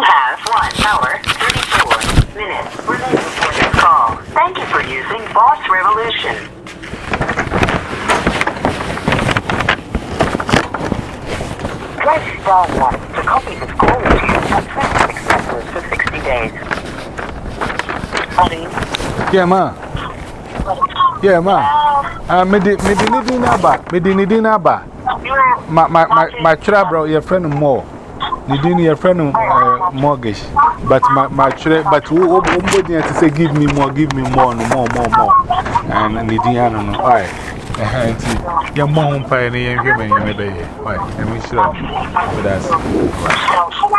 You have 1 hour 34 minutes remaining for this call. Thank you for using Boss Revolution. Press star 1 to copy this call to and press expenses for 60 days. Honey. Yeah, ma. Yeah, ma. Ah, me di me di ni din aba. Me di ni din aba. Ma ma ma ma try bro, your friend more. Ni din your friend uh, mortgage, but my, my trade, but who has to say, Give me more, give me more, no more, more, more. And the Diana, no, all right. Your mom, pioneer, and human, you may be. Why? I'm sure that's.